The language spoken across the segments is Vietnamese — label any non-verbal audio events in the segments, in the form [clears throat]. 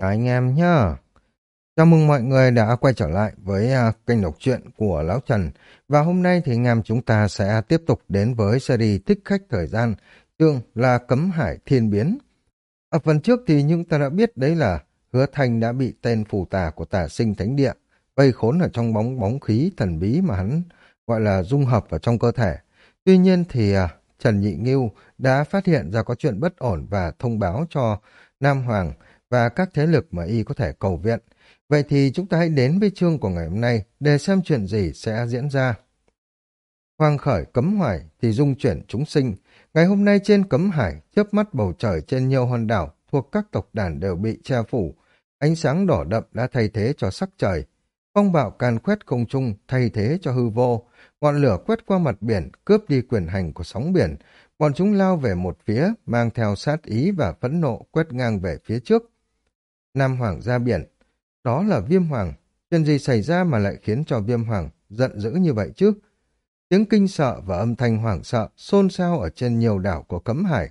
Chào anh em nhá. Chào mừng mọi người đã quay trở lại với uh, kênh đọc truyện của Lão Trần. Và hôm nay thì anh em chúng ta sẽ tiếp tục đến với series Thích Khách Thời Gian, chương là Cấm Hải Thiên Biến. Ở phần trước thì chúng ta đã biết đấy là Hứa Thanh đã bị tên phù tà của tà sinh thánh địa vây khốn ở trong bóng bóng khí thần bí mà hắn gọi là dung hợp vào trong cơ thể. Tuy nhiên thì uh, Trần Nhị Nghiêu đã phát hiện ra có chuyện bất ổn và thông báo cho Nam Hoàng và các thế lực mà y có thể cầu viện. Vậy thì chúng ta hãy đến với chương của ngày hôm nay để xem chuyện gì sẽ diễn ra. Hoàng khởi cấm hoài thì dung chuyển chúng sinh. Ngày hôm nay trên cấm hải, chớp mắt bầu trời trên nhiều hòn đảo thuộc các tộc đàn đều bị che phủ. Ánh sáng đỏ đậm đã thay thế cho sắc trời. Phong bạo can quét không trung thay thế cho hư vô. Ngọn lửa quét qua mặt biển, cướp đi quyền hành của sóng biển. Bọn chúng lao về một phía, mang theo sát ý và phẫn nộ quét ngang về phía trước. Nam Hoàng ra biển. Đó là viêm hoàng. Chuyện gì xảy ra mà lại khiến cho viêm hoàng giận dữ như vậy chứ? Tiếng kinh sợ và âm thanh hoảng sợ xôn xao ở trên nhiều đảo của cấm hải.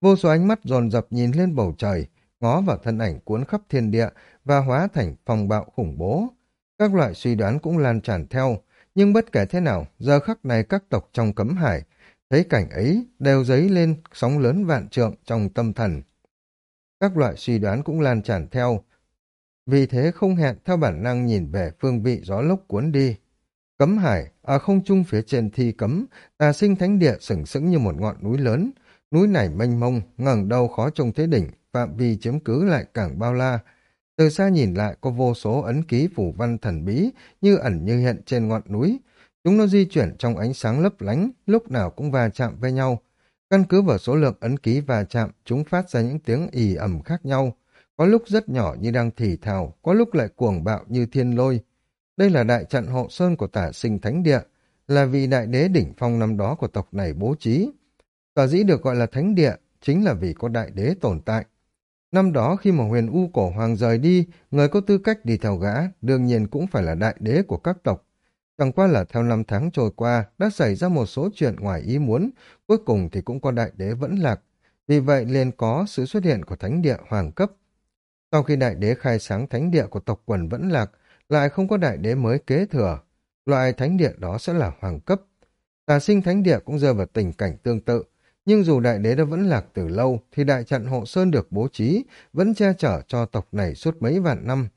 Vô số ánh mắt dồn dập nhìn lên bầu trời, ngó vào thân ảnh cuốn khắp thiên địa và hóa thành phòng bạo khủng bố. Các loại suy đoán cũng lan tràn theo, nhưng bất kể thế nào, giờ khắc này các tộc trong cấm hải, thấy cảnh ấy đều dấy lên sóng lớn vạn trượng trong tâm thần. Các loại suy đoán cũng lan tràn theo. Vì thế không hẹn theo bản năng nhìn về phương vị gió lốc cuốn đi. Cấm hải, ở không trung phía trên thi cấm, tà sinh thánh địa sừng sững như một ngọn núi lớn. Núi này mênh mông, ngẩng đầu khó trông thấy đỉnh, phạm vi chiếm cứ lại càng bao la. Từ xa nhìn lại có vô số ấn ký phủ văn thần bí, như ẩn như hiện trên ngọn núi. Chúng nó di chuyển trong ánh sáng lấp lánh, lúc nào cũng va chạm với nhau, Căn cứ vào số lượng ấn ký va chạm, chúng phát ra những tiếng ì ẩm khác nhau. Có lúc rất nhỏ như đang thì thào, có lúc lại cuồng bạo như thiên lôi. Đây là đại trận hộ sơn của tả sinh thánh địa, là vị đại đế đỉnh phong năm đó của tộc này bố trí. Tòa dĩ được gọi là thánh địa, chính là vì có đại đế tồn tại. Năm đó khi mà huyền U cổ hoàng rời đi, người có tư cách đi theo gã, đương nhiên cũng phải là đại đế của các tộc. Chẳng qua là theo năm tháng trôi qua, đã xảy ra một số chuyện ngoài ý muốn, cuối cùng thì cũng có đại đế vẫn lạc. Vì vậy liền có sự xuất hiện của thánh địa hoàng cấp. Sau khi đại đế khai sáng thánh địa của tộc quần vẫn lạc, lại không có đại đế mới kế thừa. Loại thánh địa đó sẽ là hoàng cấp. Tà sinh thánh địa cũng rơi vào tình cảnh tương tự. Nhưng dù đại đế đã vẫn lạc từ lâu, thì đại trận hộ sơn được bố trí, vẫn che chở cho tộc này suốt mấy vạn năm.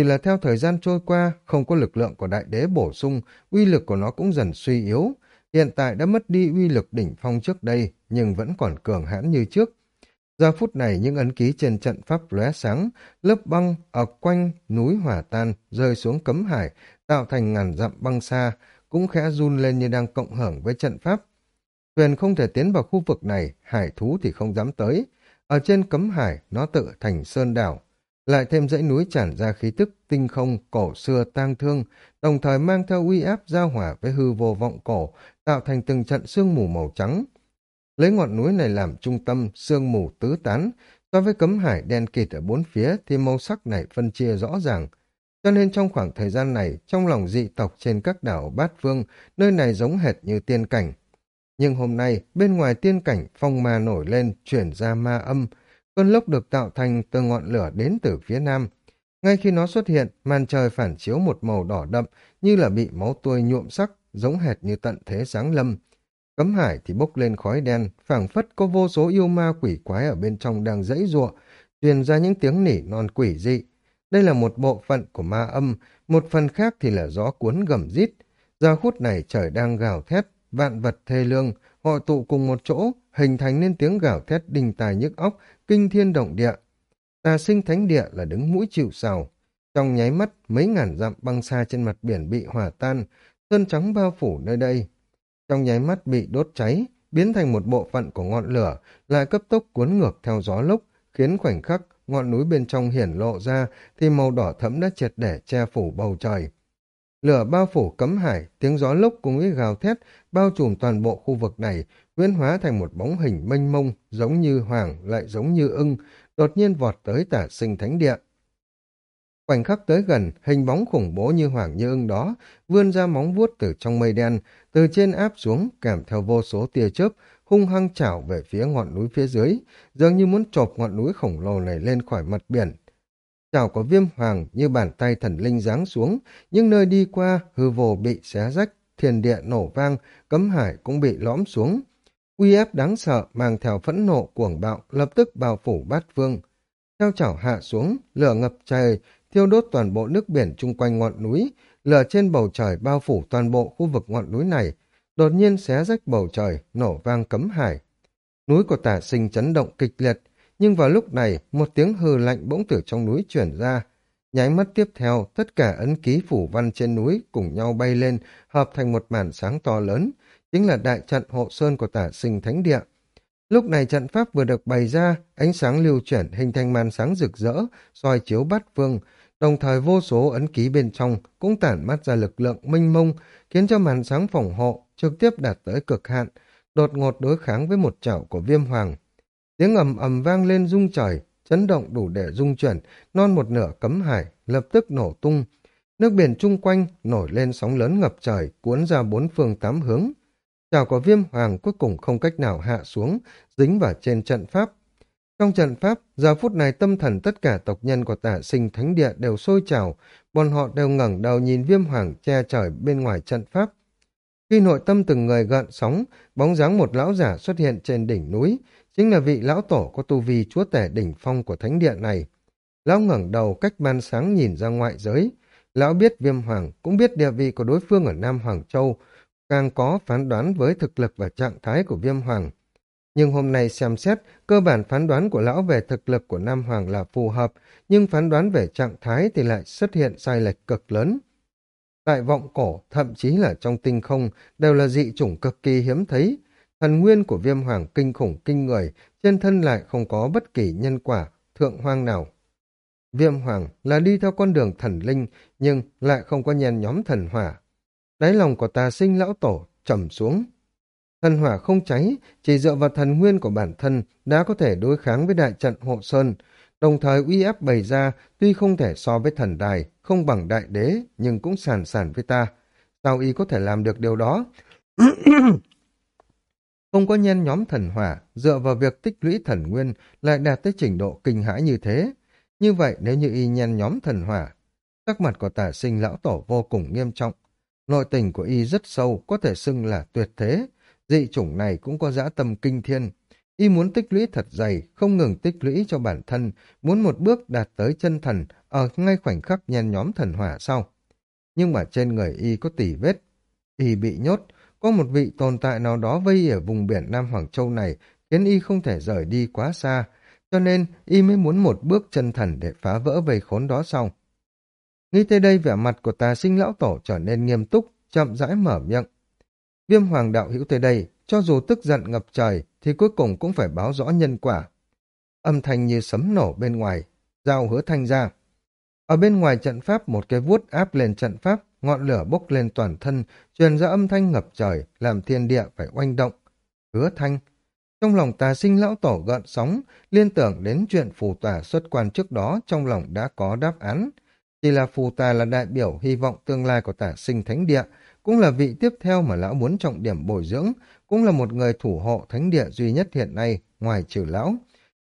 Chỉ là theo thời gian trôi qua, không có lực lượng của đại đế bổ sung, uy lực của nó cũng dần suy yếu. Hiện tại đã mất đi uy lực đỉnh phong trước đây, nhưng vẫn còn cường hãn như trước. Giờ phút này những ấn ký trên trận pháp lóe sáng, lớp băng ở quanh núi hỏa tan rơi xuống cấm hải, tạo thành ngàn dặm băng xa, cũng khẽ run lên như đang cộng hưởng với trận pháp. Thuyền không thể tiến vào khu vực này, hải thú thì không dám tới. Ở trên cấm hải, nó tự thành sơn đảo, lại thêm dãy núi tràn ra khí tức tinh không cổ xưa tang thương, đồng thời mang theo uy áp giao hỏa với hư vô vọng cổ, tạo thành từng trận sương mù màu trắng. Lấy ngọn núi này làm trung tâm, sương mù tứ tán, so với cấm hải đen kịt ở bốn phía thì màu sắc này phân chia rõ ràng. Cho nên trong khoảng thời gian này, trong lòng dị tộc trên các đảo Bát Phương, nơi này giống hệt như tiên cảnh. Nhưng hôm nay, bên ngoài tiên cảnh, phong ma nổi lên, chuyển ra ma âm, Cơn lốc được tạo thành từ ngọn lửa đến từ phía nam. Ngay khi nó xuất hiện, màn trời phản chiếu một màu đỏ đậm như là bị máu tươi nhuộm sắc, giống hệt như tận thế sáng lâm. Cấm hải thì bốc lên khói đen, phảng phất có vô số yêu ma quỷ quái ở bên trong đang dãy giụa, truyền ra những tiếng nỉ non quỷ dị. Đây là một bộ phận của ma âm, một phần khác thì là gió cuốn gầm rít. Giờ khút này trời đang gào thét, vạn vật thê lương, hội tụ cùng một chỗ, hình thành nên tiếng gào thét đình tài nhức óc, kinh thiên động địa. Tà sinh thánh địa là đứng mũi chịu sào. Trong nháy mắt, mấy ngàn dặm băng xa trên mặt biển bị hỏa tan, sơn trắng bao phủ nơi đây. Trong nháy mắt bị đốt cháy, biến thành một bộ phận của ngọn lửa, lại cấp tốc cuốn ngược theo gió lốc, khiến khoảnh khắc ngọn núi bên trong hiển lộ ra thì màu đỏ thẫm đã triệt để che phủ bầu trời. Lửa bao phủ cấm hải, tiếng gió lốc cùng với gào thét bao trùm toàn bộ khu vực này, huyễn hóa thành một bóng hình mênh mông, giống như hoàng lại giống như ưng, đột nhiên vọt tới tả sinh thánh địa. Khoảnh khắc tới gần, hình bóng khủng bố như hoàng như ưng đó, vươn ra móng vuốt từ trong mây đen, từ trên áp xuống, kèm theo vô số tia chớp, hung hăng chảo về phía ngọn núi phía dưới, dường như muốn chộp ngọn núi khổng lồ này lên khỏi mặt biển. Chảo của viêm hoàng như bàn tay thần linh giáng xuống, nhưng nơi đi qua hư vô bị xé rách, thiên địa nổ vang, cấm hải cũng bị lõm xuống. Uy ép đáng sợ mang theo phẫn nộ cuồng bạo lập tức bao phủ bát vương. Theo chảo hạ xuống, lửa ngập trời, thiêu đốt toàn bộ nước biển chung quanh ngọn núi, lửa trên bầu trời bao phủ toàn bộ khu vực ngọn núi này, đột nhiên xé rách bầu trời, nổ vang cấm hải. Núi của tả sinh chấn động kịch liệt, nhưng vào lúc này một tiếng hừ lạnh bỗng từ trong núi chuyển ra. Nháy mắt tiếp theo, tất cả ấn ký phủ văn trên núi cùng nhau bay lên, hợp thành một màn sáng to lớn, chính là đại trận hộ sơn của tả sinh thánh địa. Lúc này trận pháp vừa được bày ra, ánh sáng lưu chuyển hình thành màn sáng rực rỡ, soi chiếu bát phương, đồng thời vô số ấn ký bên trong cũng tản mát ra lực lượng minh mông, khiến cho màn sáng phòng hộ trực tiếp đạt tới cực hạn, đột ngột đối kháng với một chảo của viêm hoàng. Tiếng ầm ầm vang lên rung trời, chấn động đủ để rung chuyển, non một nửa cấm hải, lập tức nổ tung. Nước biển chung quanh nổi lên sóng lớn ngập trời, cuốn ra bốn phương tám hướng. Chảo của viêm hoàng cuối cùng không cách nào hạ xuống, dính vào trên trận pháp. Trong trận pháp, giờ phút này tâm thần tất cả tộc nhân của tả sinh thánh địa đều sôi trào, bọn họ đều ngẩng đầu nhìn viêm hoàng che trời bên ngoài trận pháp. Khi nội tâm từng người gợn sóng, bóng dáng một lão giả xuất hiện trên đỉnh núi, chính là vị lão tổ có tu vi chúa tể đỉnh phong của thánh địa này. Lão ngẩng đầu cách ban sáng nhìn ra ngoại giới. Lão biết viêm hoàng, cũng biết địa vị của đối phương ở Nam Hoàng Châu, càng có phán đoán với thực lực và trạng thái của viêm hoàng. Nhưng hôm nay xem xét, cơ bản phán đoán của lão về thực lực của Nam Hoàng là phù hợp, nhưng phán đoán về trạng thái thì lại xuất hiện sai lệch cực lớn. Tại vọng cổ, thậm chí là trong tinh không, đều là dị chủng cực kỳ hiếm thấy. Thần nguyên của viêm hoàng kinh khủng kinh người, trên thân lại không có bất kỳ nhân quả, thượng hoang nào. Viêm hoàng là đi theo con đường thần linh, nhưng lại không có nhen nhóm thần hỏa. Đáy lòng của tà sinh lão tổ trầm xuống. Thần hỏa không cháy, chỉ dựa vào thần nguyên của bản thân đã có thể đối kháng với đại trận hộ sơn, đồng thời uy áp bày ra tuy không thể so với thần đài, không bằng đại đế, nhưng cũng sàn sàn với ta. Sao y có thể làm được điều đó? [clears throat] không có nhen nhóm thần hỏa, dựa vào việc tích lũy thần nguyên lại đạt tới trình độ kinh hãi như thế. Như vậy nếu như y nhen nhóm thần hỏa, sắc mặt của tả sinh lão tổ vô cùng nghiêm trọng. Nội tình của y rất sâu, có thể xưng là tuyệt thế. Dị chủng này cũng có dã tâm kinh thiên. Y muốn tích lũy thật dày, không ngừng tích lũy cho bản thân, muốn một bước đạt tới chân thần ở ngay khoảnh khắc nhen nhóm thần hỏa sau. Nhưng mà trên người Y có tỉ vết. Y bị nhốt, có một vị tồn tại nào đó vây ở vùng biển Nam Hoàng Châu này khiến Y không thể rời đi quá xa, cho nên Y mới muốn một bước chân thần để phá vỡ vây khốn đó xong. Nghĩ tới đây vẻ mặt của tà sinh lão tổ trở nên nghiêm túc, chậm rãi mở miệng. Viêm hoàng đạo hữu tới đây, cho dù tức giận ngập trời, thì cuối cùng cũng phải báo rõ nhân quả. Âm thanh như sấm nổ bên ngoài, giao hứa thanh ra. Ở bên ngoài trận pháp một cái vuốt áp lên trận pháp, ngọn lửa bốc lên toàn thân, truyền ra âm thanh ngập trời, làm thiên địa phải oanh động. Hứa thanh. Trong lòng tà sinh lão tổ gợn sóng, liên tưởng đến chuyện phù tà xuất quan trước đó trong lòng đã có đáp án. Chỉ là phù tà là đại biểu hy vọng tương lai của tà sinh thánh địa, cũng là vị tiếp theo mà lão muốn trọng điểm bồi dưỡng, cũng là một người thủ hộ thánh địa duy nhất hiện nay, ngoài trừ lão.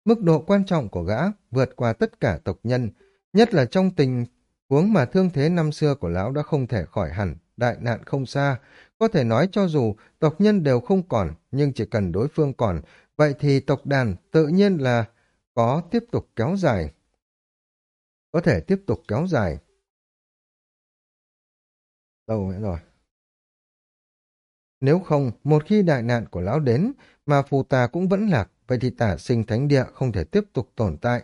Mức độ quan trọng của gã vượt qua tất cả tộc nhân, nhất là trong tình huống mà thương thế năm xưa của lão đã không thể khỏi hẳn, đại nạn không xa. Có thể nói cho dù tộc nhân đều không còn, nhưng chỉ cần đối phương còn, vậy thì tộc đàn tự nhiên là có tiếp tục kéo dài. Có thể tiếp tục kéo dài. Đâu rồi? Nếu không, một khi đại nạn của lão đến, mà phù tà cũng vẫn lạc, vậy thì tả sinh thánh địa không thể tiếp tục tồn tại.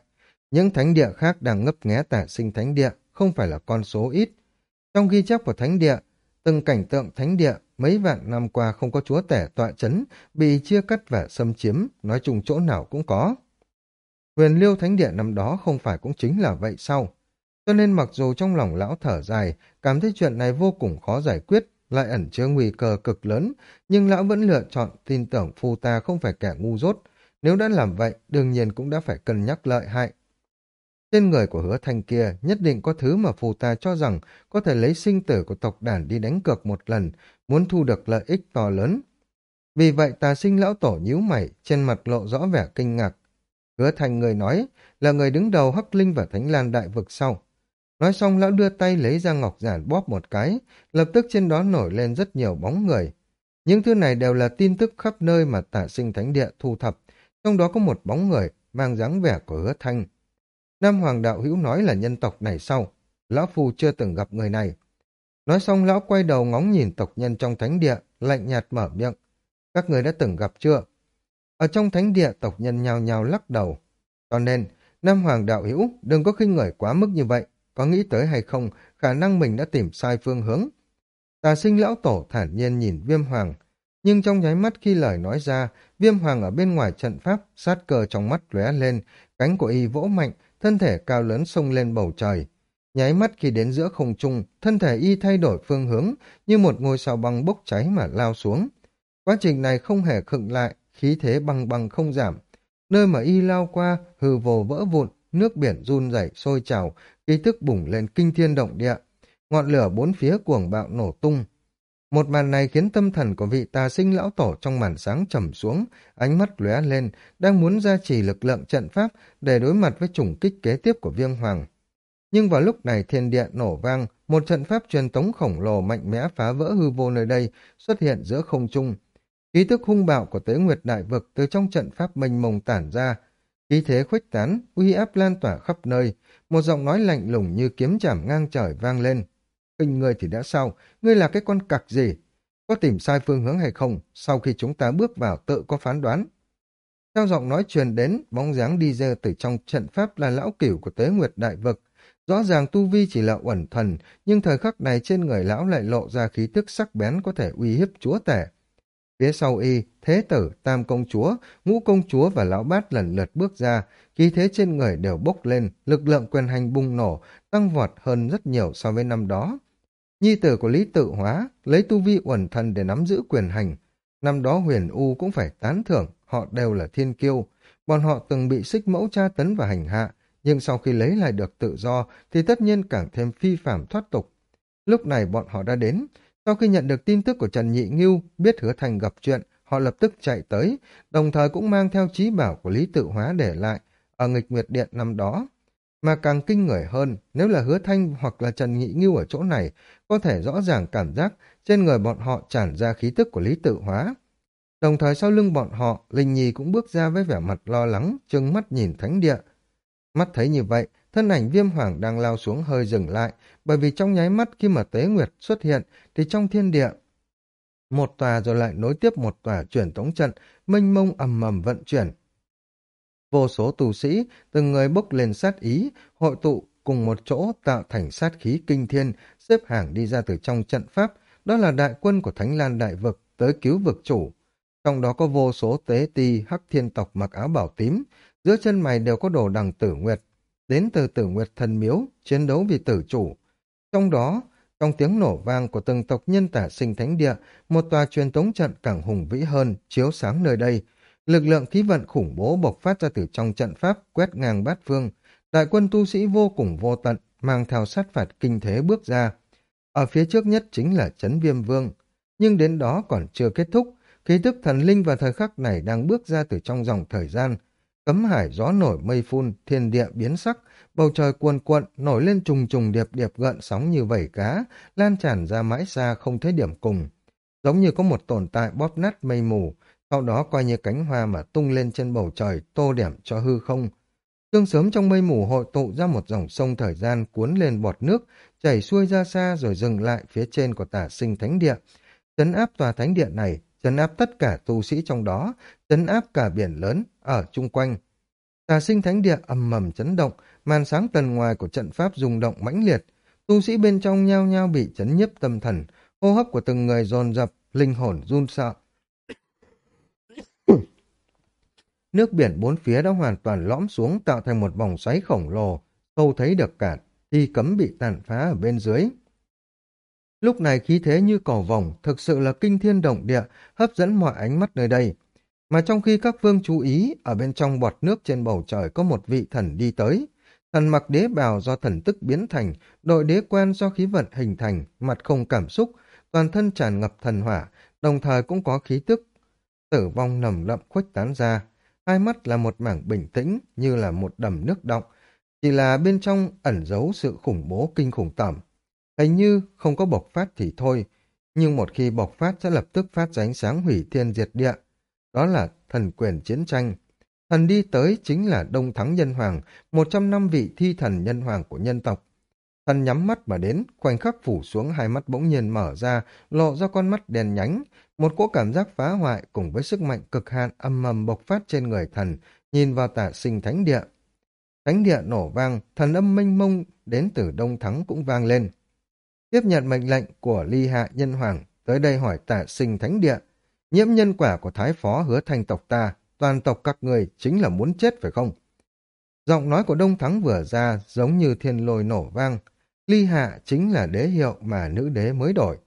Những thánh địa khác đang ngấp nghé tả sinh thánh địa, không phải là con số ít. Trong ghi chép của thánh địa, từng cảnh tượng thánh địa mấy vạn năm qua không có chúa tể tọa chấn, bị chia cắt và xâm chiếm, nói chung chỗ nào cũng có. Huyền liêu thánh địa năm đó không phải cũng chính là vậy sao? Cho nên mặc dù trong lòng lão thở dài, cảm thấy chuyện này vô cùng khó giải quyết, lại ẩn chứa nguy cơ cực lớn, nhưng lão vẫn lựa chọn tin tưởng phu ta không phải kẻ ngu dốt. Nếu đã làm vậy, đương nhiên cũng đã phải cân nhắc lợi hại. Trên người của hứa thanh kia nhất định có thứ mà phù ta cho rằng có thể lấy sinh tử của tộc đàn đi đánh cược một lần, muốn thu được lợi ích to lớn. Vì vậy tà sinh lão tổ nhíu mày, trên mặt lộ rõ vẻ kinh ngạc. Hứa thành người nói, là người đứng đầu Hắc Linh và Thánh Lan Đại Vực sau. Nói xong lão đưa tay lấy ra ngọc giản bóp một cái, lập tức trên đó nổi lên rất nhiều bóng người. Những thứ này đều là tin tức khắp nơi mà tả sinh thánh địa thu thập, trong đó có một bóng người mang dáng vẻ của hứa thanh. Nam Hoàng Đạo Hữu nói là nhân tộc này sau, lão phù chưa từng gặp người này. Nói xong lão quay đầu ngóng nhìn tộc nhân trong thánh địa, lạnh nhạt mở miệng. Các người đã từng gặp chưa? Ở trong thánh địa tộc nhân nhào nhào lắc đầu. Cho nên, Nam Hoàng Đạo Hữu đừng có khinh người quá mức như vậy. Có nghĩ tới hay không, khả năng mình đã tìm sai phương hướng. Tà sinh lão tổ thản nhiên nhìn viêm hoàng. Nhưng trong nháy mắt khi lời nói ra, viêm hoàng ở bên ngoài trận pháp, sát cờ trong mắt lóe lên, cánh của y vỗ mạnh, thân thể cao lớn xông lên bầu trời. Nháy mắt khi đến giữa không trung, thân thể y thay đổi phương hướng, như một ngôi sao băng bốc cháy mà lao xuống. Quá trình này không hề khựng lại, khí thế băng băng không giảm. Nơi mà y lao qua, hư vồ vỡ vụn, nước biển run rẩy sôi trào, ký tức bùng lên kinh thiên động địa. Ngọn lửa bốn phía cuồng bạo nổ tung. Một màn này khiến tâm thần của vị tà sinh lão tổ trong màn sáng trầm xuống, ánh mắt lóe lên, đang muốn gia trì lực lượng trận pháp để đối mặt với chủng kích kế tiếp của viêm hoàng. Nhưng vào lúc này thiên địa nổ vang, một trận pháp truyền tống khổng lồ mạnh mẽ phá vỡ hư vô nơi đây xuất hiện giữa không trung. Khí tức hung bạo của tế nguyệt đại vực từ trong trận pháp mênh mông tản ra. Khí thế khuếch tán, uy áp lan tỏa khắp nơi. Một giọng nói lạnh lùng như kiếm chảm ngang trời vang lên. Kinh ngươi thì đã sao? Ngươi là cái con cặc gì? Có tìm sai phương hướng hay không? Sau khi chúng ta bước vào tự có phán đoán. Theo giọng nói truyền đến, bóng dáng đi ra từ trong trận pháp là lão cửu của tế nguyệt đại vực. Rõ ràng tu vi chỉ là uẩn thần, nhưng thời khắc này trên người lão lại lộ ra khí tức sắc bén có thể uy hiếp chúa tể. Phía sau y, thế tử, tam công chúa, ngũ công chúa và lão bát lần lượt bước ra, khí thế trên người đều bốc lên, lực lượng quyền hành bùng nổ, tăng vọt hơn rất nhiều so với năm đó. Nhi tử của Lý Tự Hóa, lấy tu vi uẩn thần để nắm giữ quyền hành. Năm đó huyền U cũng phải tán thưởng, họ đều là thiên kiêu. Bọn họ từng bị xích mẫu tra tấn và hành hạ, nhưng sau khi lấy lại được tự do thì tất nhiên càng thêm phi phạm thoát tục. Lúc này bọn họ đã đến, sau khi nhận được tin tức của Trần Nhị Ngưu, biết hứa thành gặp chuyện, họ lập tức chạy tới, đồng thời cũng mang theo trí bảo của Lý Tự Hóa để lại ở nghịch nguyệt điện năm đó. Mà càng kinh người hơn, nếu là hứa thanh hoặc là Trần Nhị Ngưu ở chỗ này, có thể rõ ràng cảm giác trên người bọn họ tràn ra khí tức của Lý Tự Hóa. Đồng thời sau lưng bọn họ, Linh Nhi cũng bước ra với vẻ mặt lo lắng, trừng mắt nhìn thánh địa. Mắt thấy như vậy, thân ảnh viêm hoàng đang lao xuống hơi dừng lại, bởi vì trong nháy mắt khi mà tế nguyệt xuất hiện, thì trong thiên địa, một tòa rồi lại nối tiếp một tòa chuyển tống trận, mênh mông ầm ầm vận chuyển. Vô số tù sĩ, từng người bốc lên sát ý, hội tụ cùng một chỗ tạo thành sát khí kinh thiên, xếp hàng đi ra từ trong trận pháp, đó là đại quân của Thánh Lan Đại Vực tới cứu vực chủ. Trong đó có vô số tế ti hắc thiên tộc mặc áo bảo tím, giữa chân mày đều có đồ đằng tử nguyệt, đến từ tử nguyệt thần miếu, chiến đấu vì tử chủ. Trong đó, trong tiếng nổ vang của từng tộc nhân tả sinh thánh địa, một tòa truyền tống trận càng hùng vĩ hơn, chiếu sáng nơi đây. Lực lượng khí vận khủng bố bộc phát ra từ trong trận pháp, quét ngang bát phương. Đại quân tu sĩ vô cùng vô tận, mang theo sát phạt kinh thế bước ra. Ở phía trước nhất chính là chấn viêm vương. Nhưng đến đó còn chưa kết thúc, khí tức thần linh vào thời khắc này đang bước ra từ trong dòng thời gian, Cấm hải gió nổi mây phun, thiên địa biến sắc, bầu trời cuồn cuộn, nổi lên trùng trùng điệp điệp gợn sóng như vẩy cá, lan tràn ra mãi xa không thấy điểm cùng. Giống như có một tồn tại bóp nát mây mù, sau đó coi như cánh hoa mà tung lên trên bầu trời, tô điểm cho hư không. Tương sớm trong mây mù hội tụ ra một dòng sông thời gian cuốn lên bọt nước, chảy xuôi ra xa rồi dừng lại phía trên của tả sinh thánh địa. Chấn áp tòa thánh địa này chấn áp tất cả tu sĩ trong đó, chấn áp cả biển lớn ở chung quanh. Tà sinh thánh địa ầm mầm chấn động, màn sáng tần ngoài của trận pháp rung động mãnh liệt. Tu sĩ bên trong nhao nhao bị chấn nhấp tâm thần, hô hấp của từng người dồn dập, linh hồn run sợ. Nước biển bốn phía đã hoàn toàn lõm xuống tạo thành một vòng xoáy khổng lồ, Câu thấy được cả, thì cấm bị tàn phá ở bên dưới. Lúc này khí thế như cỏ vòng, thực sự là kinh thiên động địa, hấp dẫn mọi ánh mắt nơi đây. Mà trong khi các vương chú ý, ở bên trong bọt nước trên bầu trời có một vị thần đi tới. Thần mặc đế bào do thần tức biến thành, đội đế quan do khí vận hình thành, mặt không cảm xúc, toàn thân tràn ngập thần hỏa, đồng thời cũng có khí tức. Tử vong nầm lậm khuếch tán ra hai mắt là một mảng bình tĩnh như là một đầm nước động, chỉ là bên trong ẩn giấu sự khủng bố kinh khủng tẩm, Hình như không có bộc phát thì thôi, nhưng một khi bộc phát sẽ lập tức phát ra ánh sáng hủy thiên diệt địa. Đó là thần quyền chiến tranh. Thần đi tới chính là Đông Thắng Nhân Hoàng, một trăm năm vị thi thần nhân hoàng của nhân tộc. Thần nhắm mắt mà đến, khoảnh khắc phủ xuống hai mắt bỗng nhiên mở ra, lộ ra con mắt đèn nhánh. Một cỗ cảm giác phá hoại cùng với sức mạnh cực hạn âm mầm bộc phát trên người thần, nhìn vào tả sinh thánh địa. Thánh địa nổ vang, thần âm mênh mông đến từ Đông Thắng cũng vang lên. Tiếp nhận mệnh lệnh của ly hạ nhân hoàng, tới đây hỏi tả sinh thánh địa. Nhiễm nhân quả của thái phó hứa thành tộc ta, toàn tộc các người chính là muốn chết phải không? Giọng nói của Đông Thắng vừa ra giống như thiên lôi nổ vang. Ly hạ chính là đế hiệu mà nữ đế mới đổi.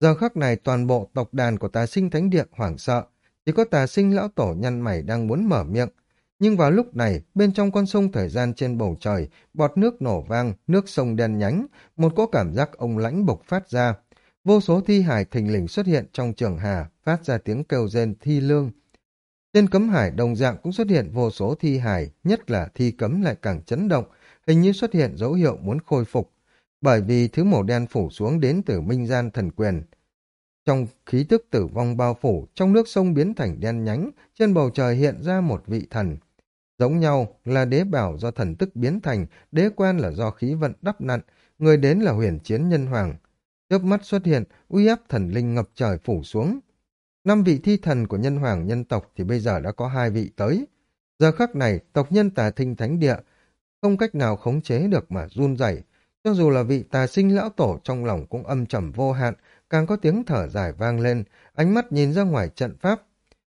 Giờ khắc này toàn bộ tộc đàn của tà sinh thánh địa hoảng sợ, chỉ có tà sinh lão tổ nhăn mày đang muốn mở miệng, nhưng vào lúc này, bên trong con sông thời gian trên bầu trời, bọt nước nổ vang, nước sông đen nhánh, một cỗ cảm giác ông lãnh bộc phát ra. Vô số thi hải thình lình xuất hiện trong trường hà, phát ra tiếng kêu rên thi lương. Trên cấm hải đồng dạng cũng xuất hiện vô số thi hải, nhất là thi cấm lại càng chấn động, hình như xuất hiện dấu hiệu muốn khôi phục. Bởi vì thứ màu đen phủ xuống đến từ minh gian thần quyền, trong khí tức tử vong bao phủ, trong nước sông biến thành đen nhánh, trên bầu trời hiện ra một vị thần. Giống nhau là đế bảo do thần tức biến thành, đế quan là do khí vận đắp nặn, người đến là huyền chiến nhân hoàng. Chớp mắt xuất hiện, uy áp thần linh ngập trời phủ xuống. Năm vị thi thần của nhân hoàng nhân tộc thì bây giờ đã có hai vị tới. Giờ khắc này, tộc nhân tà thinh thánh địa không cách nào khống chế được mà run rẩy. Cho dù là vị tà sinh lão tổ trong lòng cũng âm trầm vô hạn, càng có tiếng thở dài vang lên, ánh mắt nhìn ra ngoài trận pháp.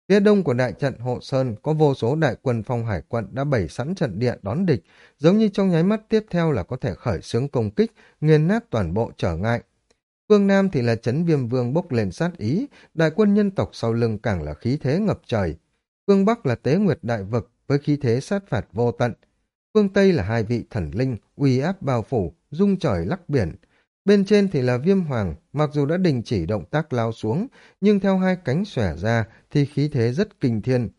Phía đông của đại trận Hộ Sơn có vô số đại quân phong hải quận đã bày sẵn trận địa đón địch, giống như trong nháy mắt tiếp theo là có thể khởi xướng công kích, nghiền nát toàn bộ trở ngại. Phương Nam thì là chấn viêm vương bốc lên sát ý, đại quân nhân tộc sau lưng càng là khí thế ngập trời. Phương Bắc là tế nguyệt đại vực với khí thế sát phạt vô tận. Phương Tây là hai vị thần linh, uy áp bao phủ, dung trời lắc biển. Bên trên thì là viêm hoàng, mặc dù đã đình chỉ động tác lao xuống, nhưng theo hai cánh xòe ra thì khí thế rất kinh thiên.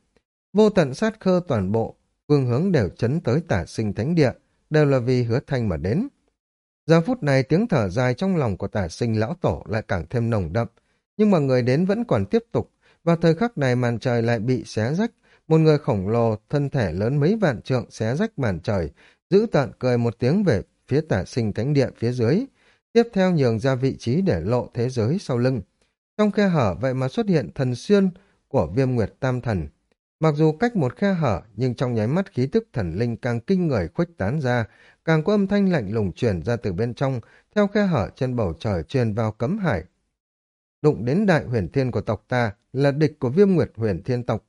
Vô tận sát khơ toàn bộ, phương hướng đều chấn tới tả sinh thánh địa, đều là vì hứa thanh mà đến. Giờ phút này tiếng thở dài trong lòng của tả sinh lão tổ lại càng thêm nồng đậm, nhưng mà người đến vẫn còn tiếp tục, và thời khắc này màn trời lại bị xé rách, một người khổng lồ, thân thể lớn mấy vạn trượng xé rách màn trời, giữ tận cười một tiếng về phía tả sinh thánh địa phía dưới, tiếp theo nhường ra vị trí để lộ thế giới sau lưng. Trong khe hở vậy mà xuất hiện thần xuyên của viêm nguyệt tam thần. Mặc dù cách một khe hở, nhưng trong nháy mắt khí tức thần linh càng kinh người khuếch tán ra, càng có âm thanh lạnh lùng truyền ra từ bên trong, theo khe hở trên bầu trời truyền vào cấm hải. Đụng đến đại huyền thiên của tộc ta là địch của viêm nguyệt huyền thiên tộc.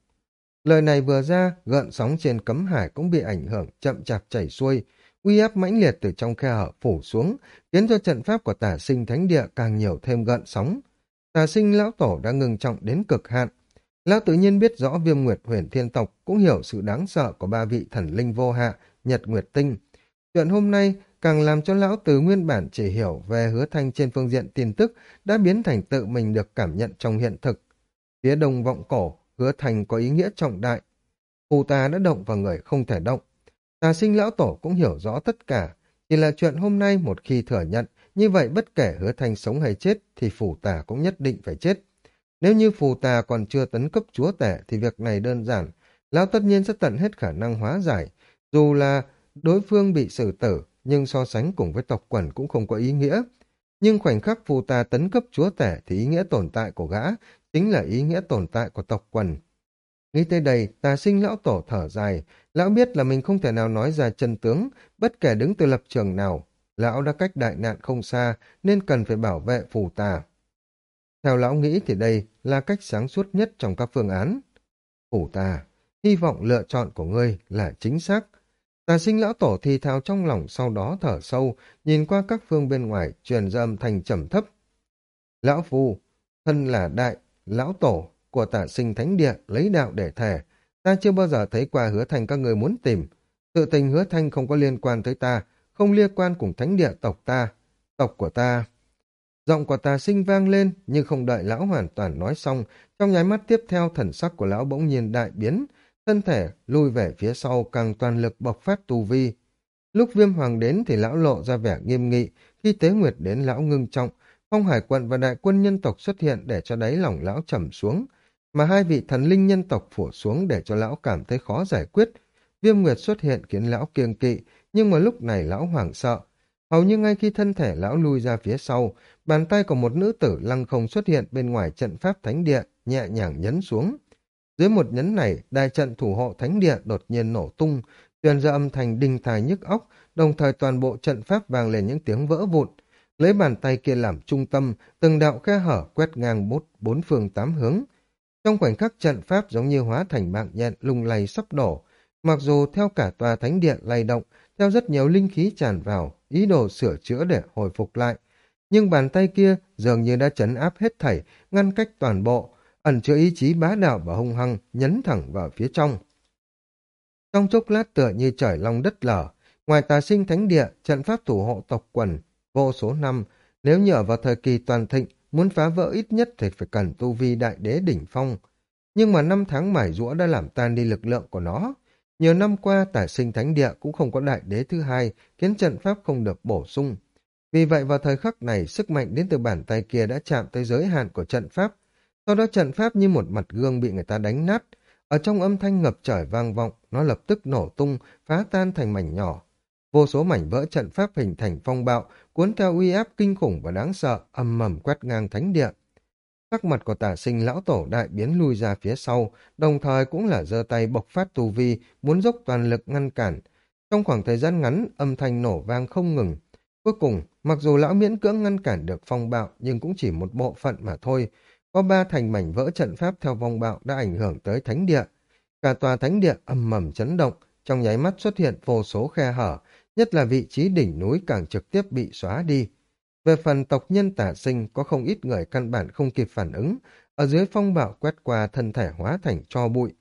Lời này vừa ra, gợn sóng trên cấm hải cũng bị ảnh hưởng chậm chạp chảy xuôi, uy áp mãnh liệt từ trong khe hở phủ xuống, khiến cho trận pháp của tả sinh thánh địa càng nhiều thêm gợn sóng. Tà sinh lão tổ đã ngừng trọng đến cực hạn. Lão tự nhiên biết rõ viêm nguyệt huyền thiên tộc cũng hiểu sự đáng sợ của ba vị thần linh vô hạ, nhật nguyệt tinh. Chuyện hôm nay càng làm cho lão từ nguyên bản chỉ hiểu về hứa thanh trên phương diện tin tức đã biến thành tự mình được cảm nhận trong hiện thực. Phía đông vọng cổ, hứa thành có ý nghĩa trọng đại. Phù ta đã động vào người không thể động. Tà sinh lão tổ cũng hiểu rõ tất cả, chỉ là chuyện hôm nay một khi thừa nhận, như vậy bất kể hứa thành sống hay chết thì phù tà cũng nhất định phải chết. Nếu như phù tà còn chưa tấn cấp chúa tể thì việc này đơn giản, lão tất nhiên sẽ tận hết khả năng hóa giải. Dù là đối phương bị xử tử, nhưng so sánh cùng với tộc quần cũng không có ý nghĩa. Nhưng khoảnh khắc phù tà tấn cấp chúa tể thì ý nghĩa tồn tại của gã chính là ý nghĩa tồn tại của tộc quần. Nghĩ tới đây, tà sinh lão tổ thở dài, lão biết là mình không thể nào nói ra chân tướng, bất kể đứng từ lập trường nào. Lão đã cách đại nạn không xa, nên cần phải bảo vệ phù tà. Theo lão nghĩ thì đây là cách sáng suốt nhất trong các phương án. Phù tà, hy vọng lựa chọn của ngươi là chính xác. Tà sinh lão tổ thì thào trong lòng sau đó thở sâu, nhìn qua các phương bên ngoài, truyền ra âm thanh trầm thấp. Lão phù, thân là đại, lão tổ, của tả sinh thánh địa lấy đạo để thề. Ta chưa bao giờ thấy qua hứa thanh các người muốn tìm. Sự tình hứa thanh không có liên quan tới ta, không liên quan cùng thánh địa tộc ta, tộc của ta. Giọng của tà sinh vang lên, nhưng không đợi lão hoàn toàn nói xong, trong nháy mắt tiếp theo thần sắc của lão bỗng nhiên đại biến, thân thể lui về phía sau càng toàn lực bộc phát tu vi. Lúc viêm hoàng đến thì lão lộ ra vẻ nghiêm nghị, khi tế nguyệt đến lão ngưng trọng, phong hải quận và đại quân nhân tộc xuất hiện để cho đáy lòng lão trầm xuống, mà hai vị thần linh nhân tộc phủ xuống để cho lão cảm thấy khó giải quyết. Viêm nguyệt xuất hiện khiến lão kiêng kỵ, nhưng mà lúc này lão hoảng sợ. Hầu như ngay khi thân thể lão lui ra phía sau, bàn tay của một nữ tử lăng không xuất hiện bên ngoài trận pháp thánh địa, nhẹ nhàng nhấn xuống. Dưới một nhấn này, đại trận thủ hộ thánh địa đột nhiên nổ tung, truyền ra âm thanh đinh tai nhức óc, đồng thời toàn bộ trận pháp vang lên những tiếng vỡ vụn. Lấy bàn tay kia làm trung tâm, từng đạo khe hở quét ngang bốt bốn phương tám hướng. Trong khoảnh khắc trận pháp giống như hóa thành mạng nhện lung lay sắp đổ, mặc dù theo cả tòa thánh điện lay động, theo rất nhiều linh khí tràn vào, ý đồ sửa chữa để hồi phục lại. Nhưng bàn tay kia dường như đã chấn áp hết thảy, ngăn cách toàn bộ, ẩn chứa ý chí bá đạo và hung hăng, nhấn thẳng vào phía trong. Trong chốc lát tựa như trời long đất lở, ngoài tà sinh thánh địa, trận pháp thủ hộ tộc quần, vô số năm, nếu nhờ vào thời kỳ toàn thịnh, muốn phá vỡ ít nhất thì phải cần tu vi đại đế đỉnh phong. Nhưng mà năm tháng mải rũa đã làm tan đi lực lượng của nó. Nhiều năm qua, tả sinh thánh địa cũng không có đại đế thứ hai, khiến trận pháp không được bổ sung. Vì vậy vào thời khắc này, sức mạnh đến từ bàn tay kia đã chạm tới giới hạn của trận pháp. Sau đó trận pháp như một mặt gương bị người ta đánh nát. Ở trong âm thanh ngập trời vang vọng, nó lập tức nổ tung, phá tan thành mảnh nhỏ. Vô số mảnh vỡ trận pháp hình thành phong bạo, cuốn theo uy áp kinh khủng và đáng sợ, âm mầm quét ngang thánh địa. Sắc mặt của tả sinh lão tổ đại biến lui ra phía sau, đồng thời cũng là giơ tay bộc phát tu vi, muốn dốc toàn lực ngăn cản. Trong khoảng thời gian ngắn, âm thanh nổ vang không ngừng. Cuối cùng, mặc dù lão miễn cưỡng ngăn cản được phong bạo, nhưng cũng chỉ một bộ phận mà thôi. Có ba thành mảnh vỡ trận pháp theo vong bạo đã ảnh hưởng tới thánh địa. Cả tòa thánh địa âm mầm chấn động, trong nháy mắt xuất hiện vô số khe hở, nhất là vị trí đỉnh núi càng trực tiếp bị xóa đi. Về phần tộc nhân tả sinh, có không ít người căn bản không kịp phản ứng, ở dưới phong bạo quét qua thân thể hóa thành cho bụi.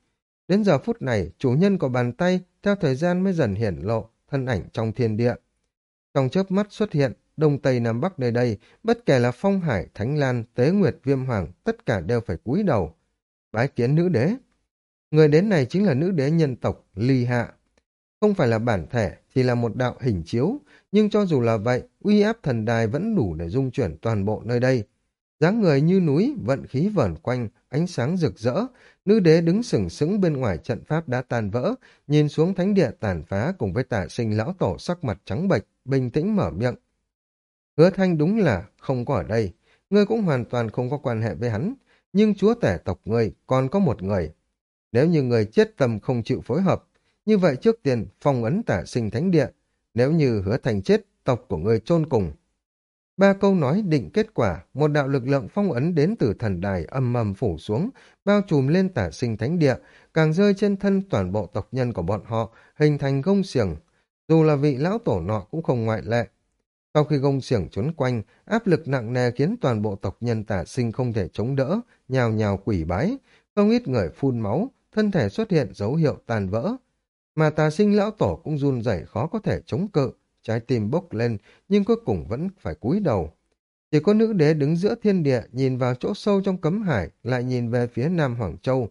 Đến giờ phút này, chủ nhân của bàn tay theo thời gian mới dần hiển lộ, thân ảnh trong thiên địa. Trong chớp mắt xuất hiện, đông tây nam bắc nơi đây, bất kể là phong hải, thánh lan, tế nguyệt, viêm hoàng, tất cả đều phải cúi đầu. Bái kiến nữ đế. Người đến này chính là nữ đế nhân tộc Ly Hạ. Không phải là bản thể, chỉ là một đạo hình chiếu, nhưng cho dù là vậy, uy áp thần đài vẫn đủ để dung chuyển toàn bộ nơi đây. dáng người như núi, vận khí vẩn quanh, ánh sáng rực rỡ, nữ đế đứng sừng sững bên ngoài trận pháp đã tan vỡ, nhìn xuống thánh địa tàn phá cùng với tả sinh lão tổ sắc mặt trắng bệch, bình tĩnh mở miệng. Hứa thanh đúng là không có ở đây, ngươi cũng hoàn toàn không có quan hệ với hắn, nhưng chúa tể tộc ngươi còn có một người. Nếu như người chết tâm không chịu phối hợp, như vậy trước tiên phong ấn tả sinh thánh địa, nếu như hứa thành chết, tộc của người chôn cùng. Ba câu nói định kết quả, một đạo lực lượng phong ấn đến từ thần đài âm mầm phủ xuống, bao trùm lên tả sinh thánh địa, càng rơi trên thân toàn bộ tộc nhân của bọn họ, hình thành gông xiềng. Dù là vị lão tổ nọ cũng không ngoại lệ. Sau khi gông xiềng trốn quanh, áp lực nặng nề khiến toàn bộ tộc nhân tả sinh không thể chống đỡ, nhào nhào quỷ bái, không ít người phun máu, thân thể xuất hiện dấu hiệu tàn vỡ, mà tà sinh lão tổ cũng run rẩy khó có thể chống cự, trái tim bốc lên, nhưng cuối cùng vẫn phải cúi đầu. Chỉ có nữ đế đứng giữa thiên địa, nhìn vào chỗ sâu trong cấm hải, lại nhìn về phía Nam Hoàng Châu.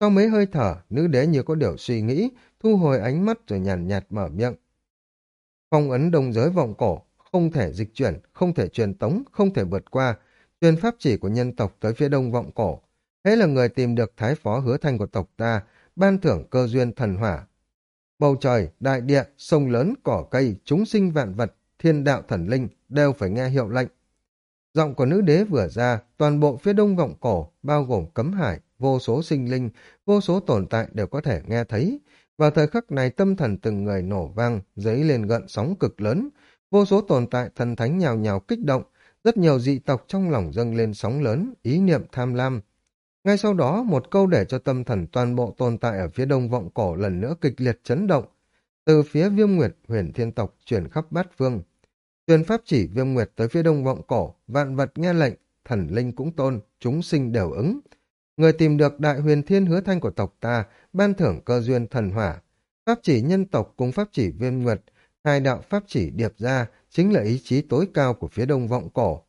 Sau mấy hơi thở, nữ đế như có điều suy nghĩ, thu hồi ánh mắt rồi nhàn nhạt, mở miệng. Phong ấn đông giới vọng cổ, không thể dịch chuyển, không thể truyền tống, không thể vượt qua. Truyền pháp chỉ của nhân tộc tới phía đông vọng cổ. Thế là người tìm được thái phó hứa thanh của tộc ta, ban thưởng cơ duyên thần hỏa, Bầu trời, đại địa, sông lớn, cỏ cây, chúng sinh vạn vật, thiên đạo thần linh đều phải nghe hiệu lệnh. Giọng của nữ đế vừa ra, toàn bộ phía đông vọng cổ, bao gồm cấm hải, vô số sinh linh, vô số tồn tại đều có thể nghe thấy. Vào thời khắc này tâm thần từng người nổ vang, dấy lên gợn sóng cực lớn. Vô số tồn tại thần thánh nhào nhào kích động, rất nhiều dị tộc trong lòng dâng lên sóng lớn, ý niệm tham lam, ngay sau đó, một câu để cho tâm thần toàn bộ tồn tại ở phía đông vọng cổ lần nữa kịch liệt chấn động. Từ phía viêm nguyệt, huyền thiên tộc chuyển khắp bát phương. Truyền pháp chỉ viêm nguyệt tới phía đông vọng cổ, vạn vật nghe lệnh, thần linh cũng tôn, chúng sinh đều ứng. Người tìm được đại huyền thiên hứa thanh của tộc ta, ban thưởng cơ duyên thần hỏa. Pháp chỉ nhân tộc cùng pháp chỉ viêm nguyệt, hai đạo pháp chỉ điệp ra, chính là ý chí tối cao của phía đông vọng cổ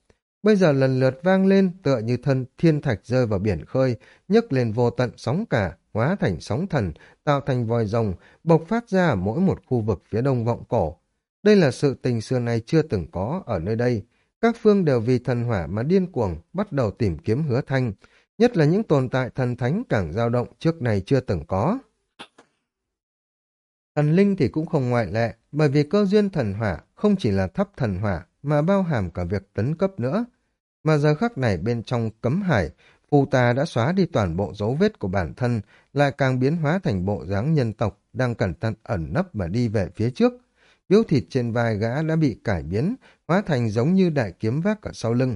bây giờ lần lượt vang lên tựa như thân thiên thạch rơi vào biển khơi, nhấc lên vô tận sóng cả, hóa thành sóng thần, tạo thành vòi rồng, bộc phát ra ở mỗi một khu vực phía đông vọng cổ. Đây là sự tình xưa nay chưa từng có ở nơi đây. Các phương đều vì thần hỏa mà điên cuồng, bắt đầu tìm kiếm hứa thanh, nhất là những tồn tại thần thánh càng dao động trước này chưa từng có. Thần linh thì cũng không ngoại lệ, bởi vì cơ duyên thần hỏa không chỉ là thắp thần hỏa, mà bao hàm cả việc tấn cấp nữa. Mà giờ khắc này bên trong cấm hải, phù tà đã xóa đi toàn bộ dấu vết của bản thân, lại càng biến hóa thành bộ dáng nhân tộc, đang cẩn thận ẩn nấp mà đi về phía trước. Biếu thịt trên vai gã đã bị cải biến, hóa thành giống như đại kiếm vác ở sau lưng.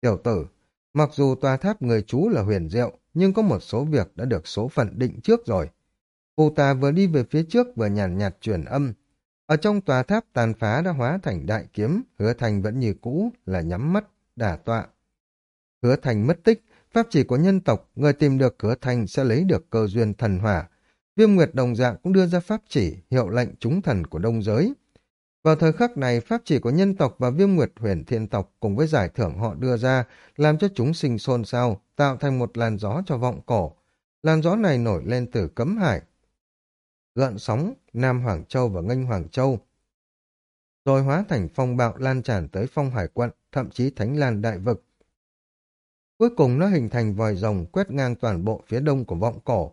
Tiểu tử, mặc dù tòa tháp người chú là huyền diệu, nhưng có một số việc đã được số phận định trước rồi. Phù tà vừa đi về phía trước vừa nhàn nhạt, nhạt truyền âm. Ở trong tòa tháp tàn phá đã hóa thành đại kiếm, hứa thành vẫn như cũ là nhắm mắt, đả tọa. Hứa thành mất tích, pháp chỉ của nhân tộc, người tìm được hứa thành sẽ lấy được cơ duyên thần hỏa. Viêm Nguyệt đồng dạng cũng đưa ra pháp chỉ, hiệu lệnh chúng thần của đông giới. Vào thời khắc này, pháp chỉ của nhân tộc và viêm nguyệt huyền thiên tộc cùng với giải thưởng họ đưa ra, làm cho chúng sinh xôn xao, tạo thành một làn gió cho vọng cổ. Làn gió này nổi lên từ cấm hải, gợn sóng Nam Hoàng Châu và Ngân Hoàng Châu. Rồi hóa thành phong bạo lan tràn tới phong hải quận, thậm chí thánh lan đại vực. Cuối cùng nó hình thành vòi rồng quét ngang toàn bộ phía đông của vọng cổ.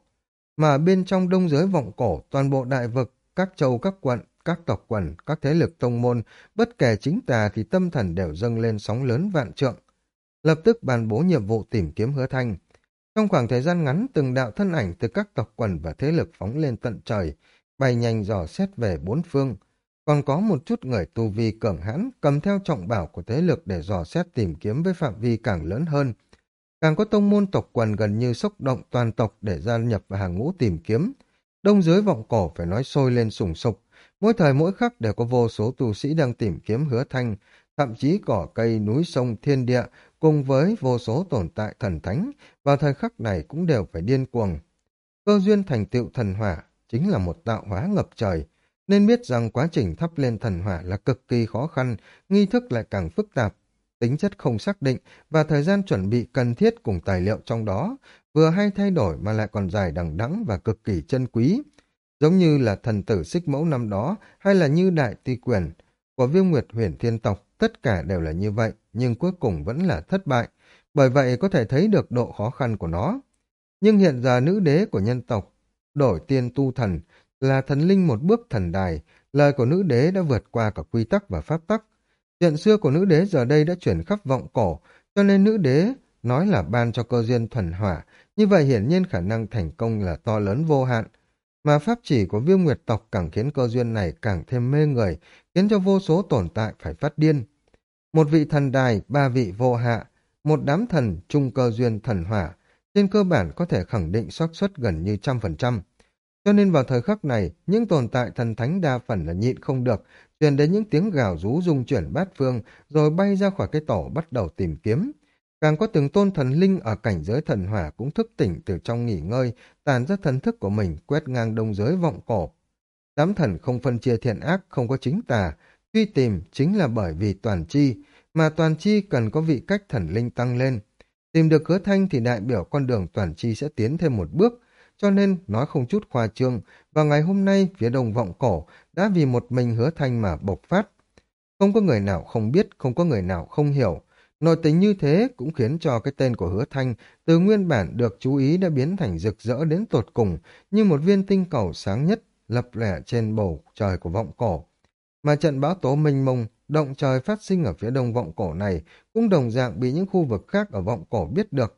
Mà bên trong đông giới vọng cổ, toàn bộ đại vực, các châu các quận, các tộc quần, các thế lực tông môn, bất kể chính tà thì tâm thần đều dâng lên sóng lớn vạn trượng. Lập tức bàn bố nhiệm vụ tìm kiếm hứa thanh, trong khoảng thời gian ngắn, từng đạo thân ảnh từ các tộc quần và thế lực phóng lên tận trời, bay nhanh dò xét về bốn phương. Còn có một chút người tu vi cường hãn cầm theo trọng bảo của thế lực để dò xét tìm kiếm với phạm vi càng lớn hơn. Càng có tông môn tộc quần gần như sốc động toàn tộc để gia nhập vào hàng ngũ tìm kiếm. Đông dưới vọng cổ phải nói sôi lên sùng sục. Mỗi thời mỗi khắc đều có vô số tu sĩ đang tìm kiếm hứa thanh, thậm chí cỏ cây, núi sông, thiên địa cùng với vô số tồn tại thần thánh, vào thời khắc này cũng đều phải điên cuồng. Cơ duyên thành tựu thần hỏa chính là một tạo hóa ngập trời, nên biết rằng quá trình thắp lên thần hỏa là cực kỳ khó khăn, nghi thức lại càng phức tạp, tính chất không xác định và thời gian chuẩn bị cần thiết cùng tài liệu trong đó, vừa hay thay đổi mà lại còn dài đằng đẵng và cực kỳ chân quý. Giống như là thần tử xích mẫu năm đó hay là như đại ti quyền của viêm nguyệt huyền thiên tộc Tất cả đều là như vậy, nhưng cuối cùng vẫn là thất bại, bởi vậy có thể thấy được độ khó khăn của nó. Nhưng hiện giờ nữ đế của nhân tộc, đổi tiên tu thần, là thần linh một bước thần đài, lời của nữ đế đã vượt qua cả quy tắc và pháp tắc. Chuyện xưa của nữ đế giờ đây đã chuyển khắp vọng cổ, cho nên nữ đế nói là ban cho cơ duyên thuần hỏa, như vậy hiển nhiên khả năng thành công là to lớn vô hạn. Mà pháp chỉ của viêm nguyệt tộc càng khiến cơ duyên này càng thêm mê người, khiến cho vô số tồn tại phải phát điên. Một vị thần đài, ba vị vô hạ, một đám thần trung cơ duyên thần hỏa, trên cơ bản có thể khẳng định xác suất gần như trăm phần trăm. Cho nên vào thời khắc này, những tồn tại thần thánh đa phần là nhịn không được, truyền đến những tiếng gào rú rung chuyển bát phương, rồi bay ra khỏi cái tổ bắt đầu tìm kiếm. Càng có từng tôn thần linh ở cảnh giới thần hỏa cũng thức tỉnh từ trong nghỉ ngơi, tàn ra thần thức của mình quét ngang đông giới vọng cổ. Đám thần không phân chia thiện ác, không có chính tà, Truy tìm chính là bởi vì toàn chi, mà toàn chi cần có vị cách thần linh tăng lên. Tìm được hứa thanh thì đại biểu con đường toàn chi sẽ tiến thêm một bước, cho nên nói không chút khoa trương, và ngày hôm nay phía đồng vọng cổ đã vì một mình hứa thanh mà bộc phát. Không có người nào không biết, không có người nào không hiểu. Nội tình như thế cũng khiến cho cái tên của hứa thanh từ nguyên bản được chú ý đã biến thành rực rỡ đến tột cùng như một viên tinh cầu sáng nhất lập lẻ trên bầu trời của vọng cổ. Mà trận bão tố mênh mông, động trời phát sinh ở phía đông vọng cổ này cũng đồng dạng bị những khu vực khác ở vọng cổ biết được.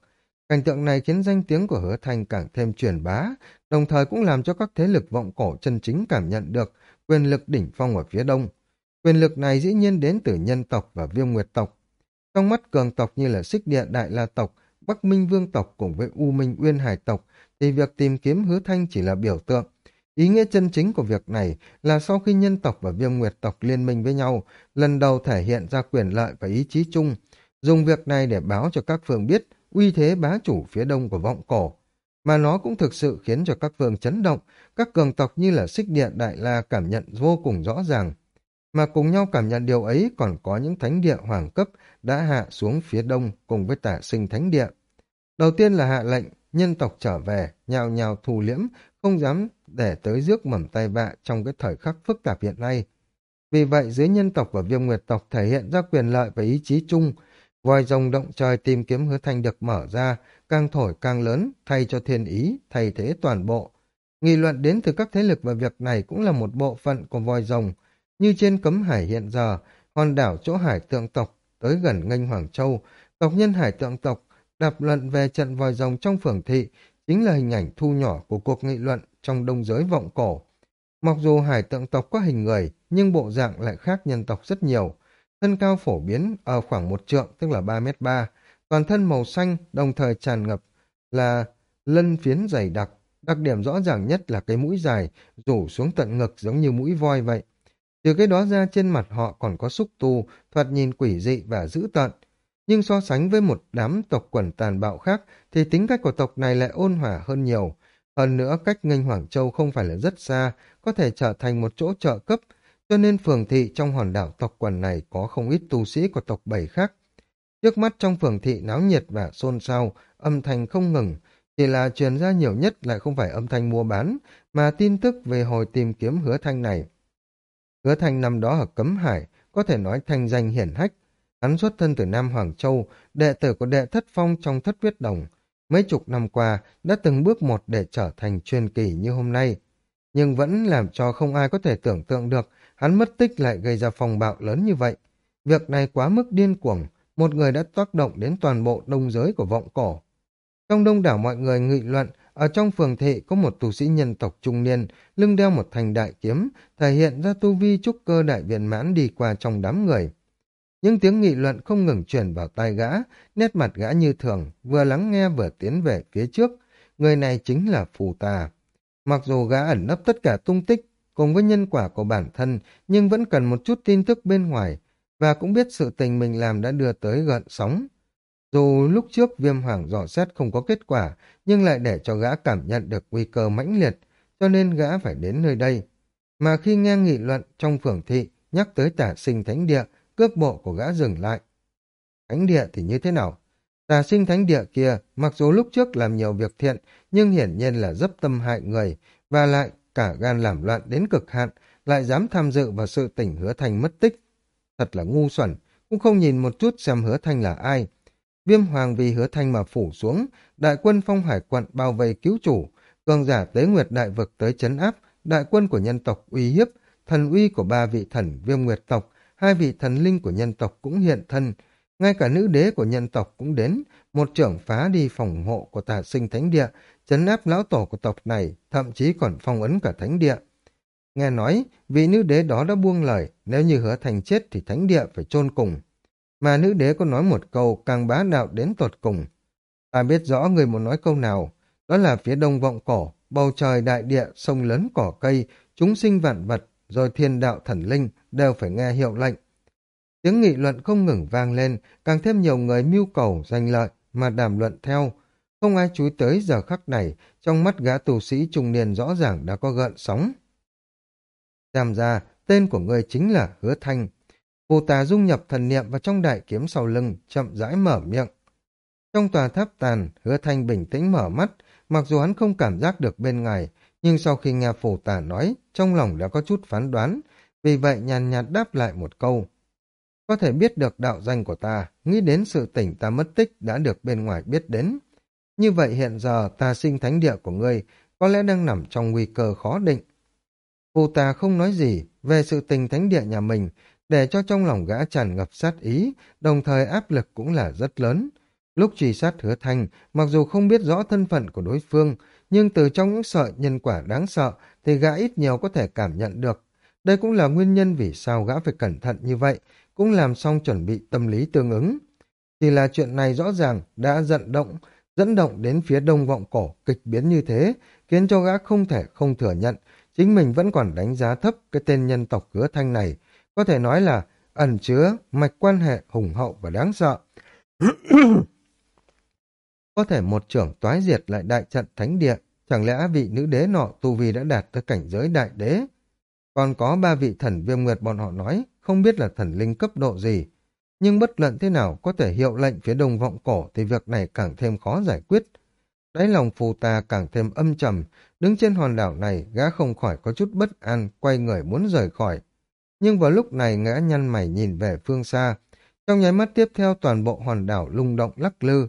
Cảnh tượng này khiến danh tiếng của hứa thanh càng thêm truyền bá, đồng thời cũng làm cho các thế lực vọng cổ chân chính cảm nhận được quyền lực đỉnh phong ở phía đông. Quyền lực này dĩ nhiên đến từ nhân tộc và viêm nguyệt tộc. Trong mắt cường tộc như là xích địa đại la tộc, Bắc Minh vương tộc cùng với U Minh Uyên Hải tộc, thì việc tìm kiếm hứa thanh chỉ là biểu tượng, Ý nghĩa chân chính của việc này là sau khi nhân tộc và viêm nguyệt tộc liên minh với nhau, lần đầu thể hiện ra quyền lợi và ý chí chung, dùng việc này để báo cho các phương biết uy thế bá chủ phía đông của vọng cổ. Mà nó cũng thực sự khiến cho các phương chấn động, các cường tộc như là xích điện đại la cảm nhận vô cùng rõ ràng. Mà cùng nhau cảm nhận điều ấy còn có những thánh địa hoàng cấp đã hạ xuống phía đông cùng với tả sinh thánh địa. Đầu tiên là hạ lệnh nhân tộc trở về, nhào nhào thù liễm, không dám để tới rước mầm tay vạ trong cái thời khắc phức tạp hiện nay. Vì vậy, dưới nhân tộc và viêm nguyệt tộc thể hiện ra quyền lợi và ý chí chung, vòi rồng động trời tìm kiếm hứa thanh được mở ra, càng thổi càng lớn, thay cho thiên ý, thay thế toàn bộ. Nghị luận đến từ các thế lực về việc này cũng là một bộ phận của vòi rồng, như trên cấm hải hiện giờ, hòn đảo chỗ hải tượng tộc tới gần nghênh Hoàng Châu, tộc nhân hải tượng tộc đạp luận về trận vòi rồng trong phường thị chính là hình ảnh thu nhỏ của cuộc nghị luận trong đông giới vọng cổ. Mặc dù hải tượng tộc có hình người, nhưng bộ dạng lại khác nhân tộc rất nhiều. Thân cao phổ biến ở khoảng một trượng, tức là 3 mét 3. Toàn thân màu xanh, đồng thời tràn ngập là lân phiến dày đặc. Đặc điểm rõ ràng nhất là cái mũi dài, rủ xuống tận ngực giống như mũi voi vậy. Từ cái đó ra trên mặt họ còn có xúc tu, thoạt nhìn quỷ dị và dữ tợn. Nhưng so sánh với một đám tộc quần tàn bạo khác thì tính cách của tộc này lại ôn hòa hơn nhiều. Hơn nữa cách nghênh Hoàng Châu không phải là rất xa, có thể trở thành một chỗ trợ cấp, cho nên phường thị trong hòn đảo tộc quần này có không ít tu sĩ của tộc bảy khác. Trước mắt trong phường thị náo nhiệt và xôn xao, âm thanh không ngừng, chỉ là truyền ra nhiều nhất lại không phải âm thanh mua bán, mà tin tức về hồi tìm kiếm hứa thanh này. Hứa thanh năm đó ở Cấm Hải, có thể nói thanh danh hiển hách. Hắn xuất thân từ Nam Hoàng Châu, đệ tử của đệ thất phong trong thất huyết đồng. Mấy chục năm qua, đã từng bước một để trở thành truyền kỳ như hôm nay. Nhưng vẫn làm cho không ai có thể tưởng tượng được hắn mất tích lại gây ra phòng bạo lớn như vậy. Việc này quá mức điên cuồng, một người đã tác động đến toàn bộ đông giới của vọng cổ. Trong đông đảo mọi người nghị luận, ở trong phường thị có một tu sĩ nhân tộc trung niên, lưng đeo một thành đại kiếm, thể hiện ra tu vi trúc cơ đại viện mãn đi qua trong đám người. Những tiếng nghị luận không ngừng truyền vào tai gã, nét mặt gã như thường, vừa lắng nghe vừa tiến về phía trước. Người này chính là phù tà. Mặc dù gã ẩn nấp tất cả tung tích, cùng với nhân quả của bản thân, nhưng vẫn cần một chút tin tức bên ngoài, và cũng biết sự tình mình làm đã đưa tới gợn sóng. Dù lúc trước viêm hoàng dò xét không có kết quả, nhưng lại để cho gã cảm nhận được nguy cơ mãnh liệt, cho nên gã phải đến nơi đây. Mà khi nghe nghị luận trong phường thị nhắc tới tả sinh thánh địa, cước bộ của gã dừng lại. Thánh địa thì như thế nào? Tà sinh thánh địa kia, mặc dù lúc trước làm nhiều việc thiện, nhưng hiển nhiên là dấp tâm hại người, và lại cả gan làm loạn đến cực hạn, lại dám tham dự vào sự tỉnh hứa thành mất tích. Thật là ngu xuẩn, cũng không nhìn một chút xem hứa thanh là ai. Viêm hoàng vì hứa thanh mà phủ xuống, đại quân phong hải quận bao vây cứu chủ, cường giả tế nguyệt đại vực tới chấn áp, đại quân của nhân tộc uy hiếp, thần uy của ba vị thần viêm nguyệt tộc, hai vị thần linh của nhân tộc cũng hiện thân, ngay cả nữ đế của nhân tộc cũng đến, một trưởng phá đi phòng hộ của tà sinh thánh địa, chấn áp lão tổ của tộc này, thậm chí còn phong ấn cả thánh địa. Nghe nói, vị nữ đế đó đã buông lời, nếu như hứa thành chết thì thánh địa phải chôn cùng. Mà nữ đế có nói một câu càng bá đạo đến tột cùng. Ta biết rõ người muốn nói câu nào, đó là phía đông vọng cổ, bầu trời đại địa, sông lớn cỏ cây, chúng sinh vạn vật, rồi thiên đạo thần linh đều phải nghe hiệu lệnh. Tiếng nghị luận không ngừng vang lên, càng thêm nhiều người mưu cầu giành lợi mà đàm luận theo. Không ai chú ý tới giờ khắc này, trong mắt gã tù sĩ trung niên rõ ràng đã có gợn sóng. Xem ra, tên của người chính là Hứa Thanh. Phù ta dung nhập thần niệm vào trong đại kiếm sau lưng, chậm rãi mở miệng. Trong tòa tháp tàn, Hứa Thanh bình tĩnh mở mắt, mặc dù hắn không cảm giác được bên ngoài, nhưng sau khi nghe phù tà nói, trong lòng đã có chút phán đoán, vì vậy nhàn nhạt đáp lại một câu. Có thể biết được đạo danh của ta, nghĩ đến sự tỉnh ta mất tích đã được bên ngoài biết đến. Như vậy hiện giờ ta sinh thánh địa của ngươi có lẽ đang nằm trong nguy cơ khó định. cô ta không nói gì về sự tình thánh địa nhà mình, để cho trong lòng gã tràn ngập sát ý, đồng thời áp lực cũng là rất lớn. Lúc truy sát hứa thanh, mặc dù không biết rõ thân phận của đối phương, nhưng từ trong những sợi nhân quả đáng sợ thì gã ít nhiều có thể cảm nhận được. Đây cũng là nguyên nhân vì sao gã phải cẩn thận như vậy, cũng làm xong chuẩn bị tâm lý tương ứng. Chỉ là chuyện này rõ ràng đã dẫn động, dẫn động đến phía đông vọng cổ kịch biến như thế, khiến cho gã không thể không thừa nhận, chính mình vẫn còn đánh giá thấp cái tên nhân tộc hứa thanh này, có thể nói là ẩn chứa mạch quan hệ hùng hậu và đáng sợ. [clears throat] có thể một trưởng toái diệt lại đại trận thánh địa, chẳng lẽ vị nữ đế nọ tu vi đã đạt tới cảnh giới đại đế? Còn có ba vị thần viêm nguyệt bọn họ nói, không biết là thần linh cấp độ gì. Nhưng bất luận thế nào có thể hiệu lệnh phía đông vọng cổ thì việc này càng thêm khó giải quyết. đáy lòng phù ta càng thêm âm trầm, đứng trên hòn đảo này gã không khỏi có chút bất an, quay người muốn rời khỏi. Nhưng vào lúc này gã nhăn mày nhìn về phương xa, trong nháy mắt tiếp theo toàn bộ hòn đảo lung động lắc lư,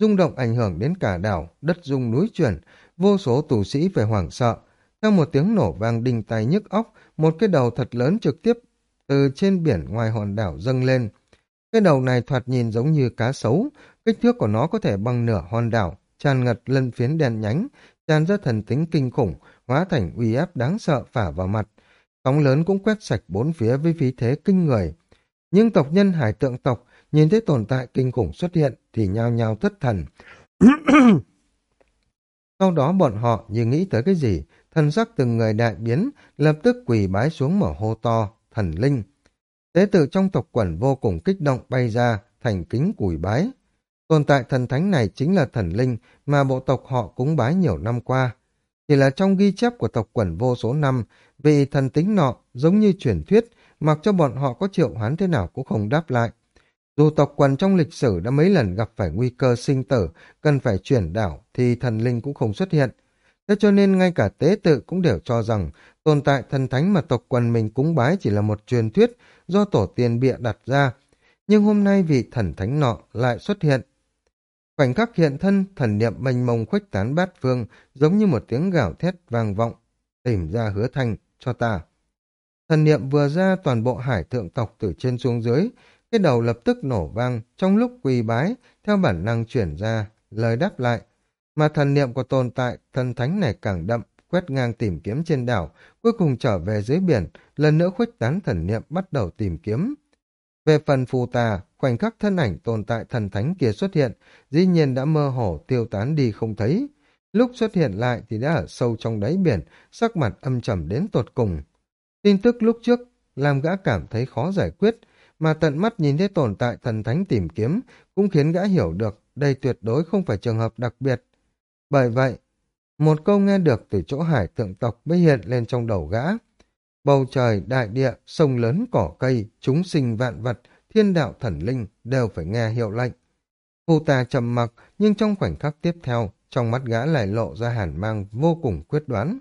rung động ảnh hưởng đến cả đảo, đất rung núi chuyển, vô số tù sĩ phải hoảng sợ. Theo một tiếng nổ vang đinh tay nhức óc, một cái đầu thật lớn trực tiếp từ trên biển ngoài hòn đảo dâng lên. Cái đầu này thoạt nhìn giống như cá sấu, kích thước của nó có thể bằng nửa hòn đảo, tràn ngật lân phiến đen nhánh, tràn ra thần tính kinh khủng, hóa thành uy áp đáng sợ phả vào mặt. Sóng lớn cũng quét sạch bốn phía với khí thế kinh người. Nhưng tộc nhân hải tượng tộc nhìn thấy tồn tại kinh khủng xuất hiện thì nhao nhao thất thần. [coughs] Sau đó bọn họ như nghĩ tới cái gì, thần sắc từng người đại biến, lập tức quỳ bái xuống mở hô to, thần linh. Tế tự trong tộc quẩn vô cùng kích động bay ra, thành kính quỳ bái. Tồn tại thần thánh này chính là thần linh mà bộ tộc họ cúng bái nhiều năm qua. Chỉ là trong ghi chép của tộc quẩn vô số năm, vì thần tính nọ giống như truyền thuyết, mặc cho bọn họ có triệu hoán thế nào cũng không đáp lại. Dù tộc quần trong lịch sử đã mấy lần gặp phải nguy cơ sinh tử, cần phải chuyển đảo, thì thần linh cũng không xuất hiện. Thế cho nên ngay cả tế tự cũng đều cho rằng tồn tại thần thánh mà tộc quần mình cúng bái chỉ là một truyền thuyết do tổ tiên bịa đặt ra. Nhưng hôm nay vị thần thánh nọ lại xuất hiện. Khoảnh khắc hiện thân, thần niệm mênh mông khuếch tán bát phương, giống như một tiếng gào thét vang vọng, tìm ra hứa thanh cho ta. Thần niệm vừa ra toàn bộ hải thượng tộc từ trên xuống dưới, cái đầu lập tức nổ vang, trong lúc quỳ bái, theo bản năng chuyển ra, lời đáp lại. Mà thần niệm của tồn tại, thần thánh này càng đậm, quét ngang tìm kiếm trên đảo, cuối cùng trở về dưới biển, lần nữa khuếch tán thần niệm bắt đầu tìm kiếm. Về phần phù tà, khoảnh khắc thân ảnh tồn tại thần thánh kia xuất hiện, dĩ nhiên đã mơ hồ tiêu tán đi không thấy. Lúc xuất hiện lại thì đã ở sâu trong đáy biển, sắc mặt âm trầm đến tột cùng. Tin tức lúc trước làm gã cảm thấy khó giải quyết, mà tận mắt nhìn thấy tồn tại thần thánh tìm kiếm cũng khiến gã hiểu được đây tuyệt đối không phải trường hợp đặc biệt. Bởi vậy, một câu nghe được từ chỗ hải tượng tộc mới hiện lên trong đầu gã. Bầu trời, đại địa, sông lớn, cỏ cây, chúng sinh vạn vật, thiên đạo thần linh đều phải nghe hiệu lệnh. Phù tà trầm mặc nhưng trong khoảnh khắc tiếp theo, trong mắt gã lại lộ ra hàn mang vô cùng quyết đoán.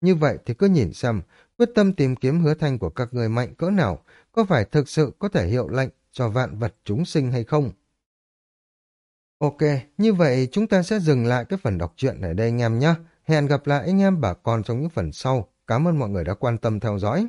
Như vậy thì cứ nhìn xem, quyết tâm tìm kiếm hứa thanh của các người mạnh cỡ nào, có phải thực sự có thể hiệu lệnh cho vạn vật chúng sinh hay không? Ok, như vậy chúng ta sẽ dừng lại cái phần đọc truyện ở đây anh em nhé. Hẹn gặp lại anh em bà con trong những phần sau. Cảm ơn mọi người đã quan tâm theo dõi.